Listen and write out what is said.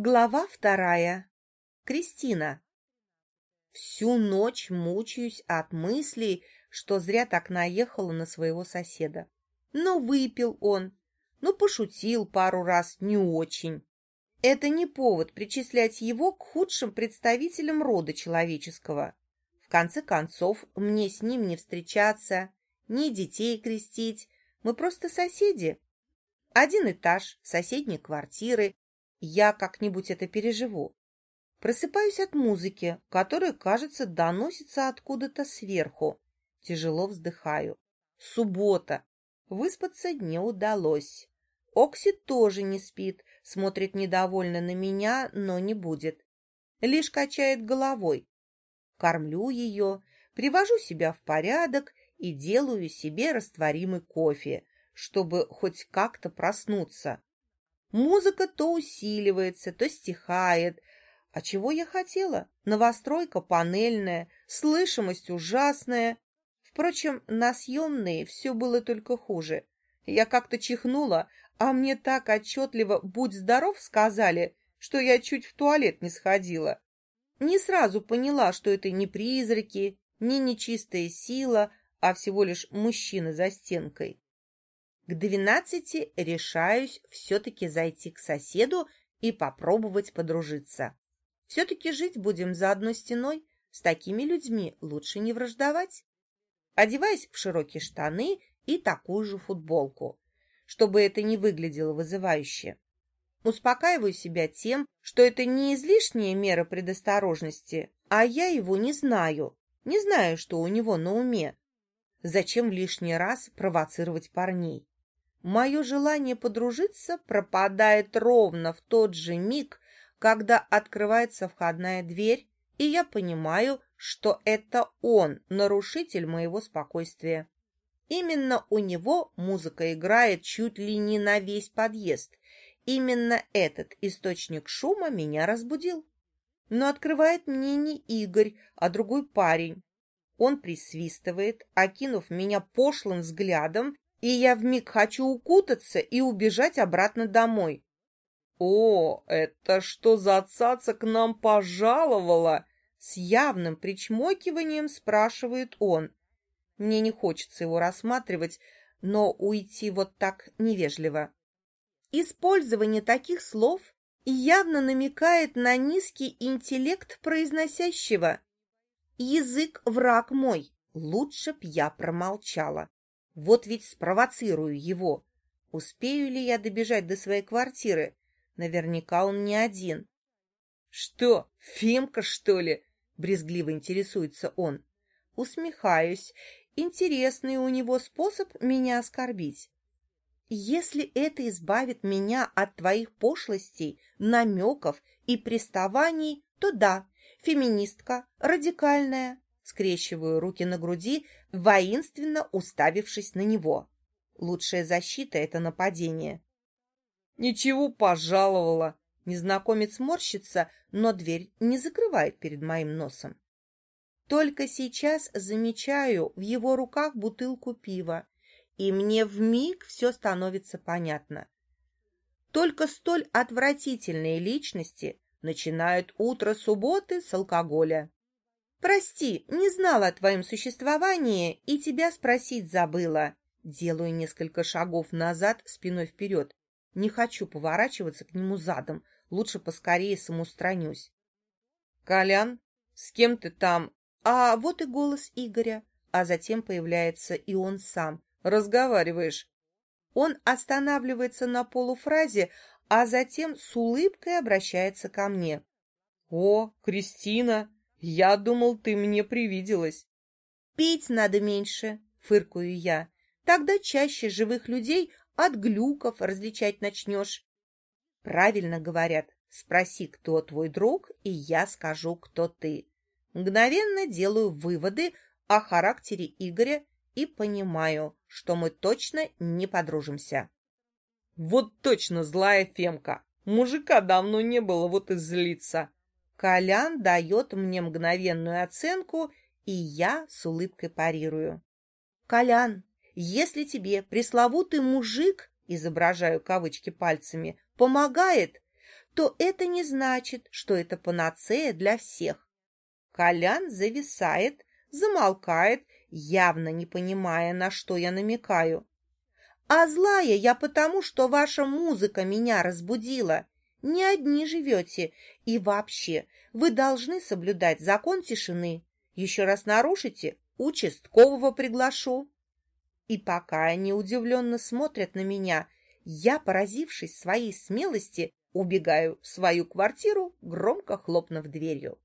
Глава вторая. Кристина. Всю ночь мучаюсь от мыслей, что зря так наехала на своего соседа. Ну, выпил он, ну, пошутил пару раз не очень. Это не повод причислять его к худшим представителям рода человеческого. В конце концов, мне с ним не встречаться, ни детей крестить. Мы просто соседи. Один этаж, соседние квартиры. Я как-нибудь это переживу. Просыпаюсь от музыки, которая, кажется, доносится откуда-то сверху. Тяжело вздыхаю. Суббота. Выспаться не удалось. Окси тоже не спит, смотрит недовольно на меня, но не будет. Лишь качает головой. Кормлю ее, привожу себя в порядок и делаю себе растворимый кофе, чтобы хоть как-то проснуться. Музыка то усиливается, то стихает. А чего я хотела? Новостройка панельная, слышимость ужасная. Впрочем, на съемные все было только хуже. Я как-то чихнула, а мне так отчетливо «будь здоров» сказали, что я чуть в туалет не сходила. Не сразу поняла, что это не призраки, не нечистая сила, а всего лишь мужчина за стенкой. К двенадцати решаюсь все-таки зайти к соседу и попробовать подружиться. Все-таки жить будем за одной стеной, с такими людьми лучше не враждовать. Одеваюсь в широкие штаны и такую же футболку, чтобы это не выглядело вызывающе. Успокаиваю себя тем, что это не излишняя мера предосторожности, а я его не знаю, не знаю, что у него на уме. Зачем лишний раз провоцировать парней? Мое желание подружиться пропадает ровно в тот же миг, когда открывается входная дверь, и я понимаю, что это он, нарушитель моего спокойствия. Именно у него музыка играет чуть ли не на весь подъезд. Именно этот источник шума меня разбудил. Но открывает мне не Игорь, а другой парень. Он присвистывает, окинув меня пошлым взглядом, и я вмиг хочу укутаться и убежать обратно домой. «О, это что за цаца к нам пожаловала?» С явным причмокиванием спрашивает он. Мне не хочется его рассматривать, но уйти вот так невежливо. Использование таких слов явно намекает на низкий интеллект произносящего. Язык враг мой, лучше б я промолчала. Вот ведь спровоцирую его. Успею ли я добежать до своей квартиры? Наверняка он не один. — Что, Фемка, что ли? — брезгливо интересуется он. Усмехаюсь. Интересный у него способ меня оскорбить. Если это избавит меня от твоих пошлостей, намеков и приставаний, то да, феминистка, радикальная. Скрещиваю руки на груди, воинственно уставившись на него. Лучшая защита — это нападение. Ничего пожаловала. Незнакомец морщится, но дверь не закрывает перед моим носом. Только сейчас замечаю в его руках бутылку пива и мне вмиг все становится понятно. Только столь отвратительные личности начинают утро субботы с алкоголя. «Прости, не знала о твоем существовании и тебя спросить забыла». Делаю несколько шагов назад, спиной вперед. Не хочу поворачиваться к нему задом, лучше поскорее самоустранюсь. «Колян, с кем ты там?» А вот и голос Игоря, а затем появляется и он сам, разговариваешь?» Он останавливается на полуфразе, а затем с улыбкой обращается ко мне. «О, Кристина, я думал, ты мне привиделась». «Пить надо меньше», — фыркаю я. «Тогда чаще живых людей от глюков различать начнешь». Правильно говорят, спроси, кто твой друг, и я скажу, кто ты. Мгновенно делаю выводы о характере Игоря и понимаю, что мы точно не подружимся. Вот точно злая Фемка. Мужика давно не было, вот и злится. Колян дает мне мгновенную оценку, и я с улыбкой парирую. Колян, если тебе пресловутый мужик, изображаю кавычки пальцами, помогает, то это не значит, что это панацея для всех. Колян зависает, замолкает, явно не понимая, на что я намекаю. А злая я потому, что ваша музыка меня разбудила. Не одни живете. И вообще, вы должны соблюдать закон тишины. Еще раз нарушите, участкового приглашу. И пока они удивленно смотрят на меня, я, поразившись своей смелости, убегаю в свою квартиру, громко хлопнув дверью.